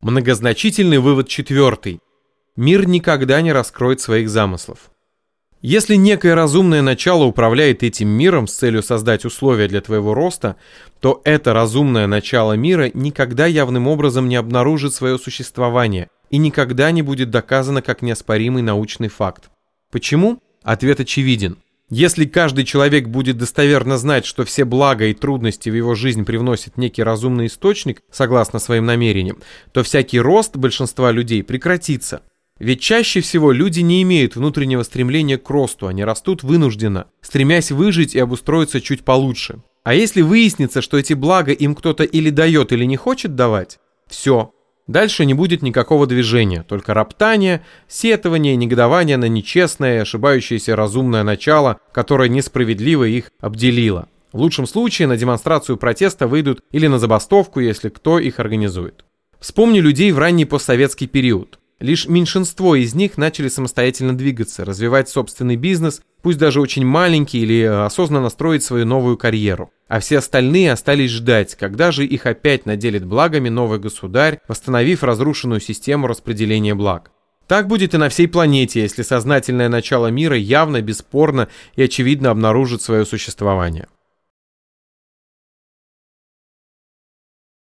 Многозначительный вывод четвертый. Мир никогда не раскроет своих замыслов. Если некое разумное начало управляет этим миром с целью создать условия для твоего роста, то это разумное начало мира никогда явным образом не обнаружит свое существование и никогда не будет доказано как неоспоримый научный факт. Почему? Ответ очевиден. Если каждый человек будет достоверно знать, что все блага и трудности в его жизнь привносит некий разумный источник, согласно своим намерениям, то всякий рост большинства людей прекратится. Ведь чаще всего люди не имеют внутреннего стремления к росту, они растут вынужденно, стремясь выжить и обустроиться чуть получше. А если выяснится, что эти блага им кто-то или дает, или не хочет давать, все, Дальше не будет никакого движения, только роптание, сетование, негодование на нечестное, ошибающееся разумное начало, которое несправедливо их обделило. В лучшем случае на демонстрацию протеста выйдут или на забастовку, если кто их организует. Вспомни людей в ранний постсоветский период. Лишь меньшинство из них начали самостоятельно двигаться, развивать собственный бизнес, пусть даже очень маленький, или э, осознанно строить свою новую карьеру. А все остальные остались ждать, когда же их опять наделит благами новый государь, восстановив разрушенную систему распределения благ. Так будет и на всей планете, если сознательное начало мира явно, бесспорно и очевидно обнаружит свое существование.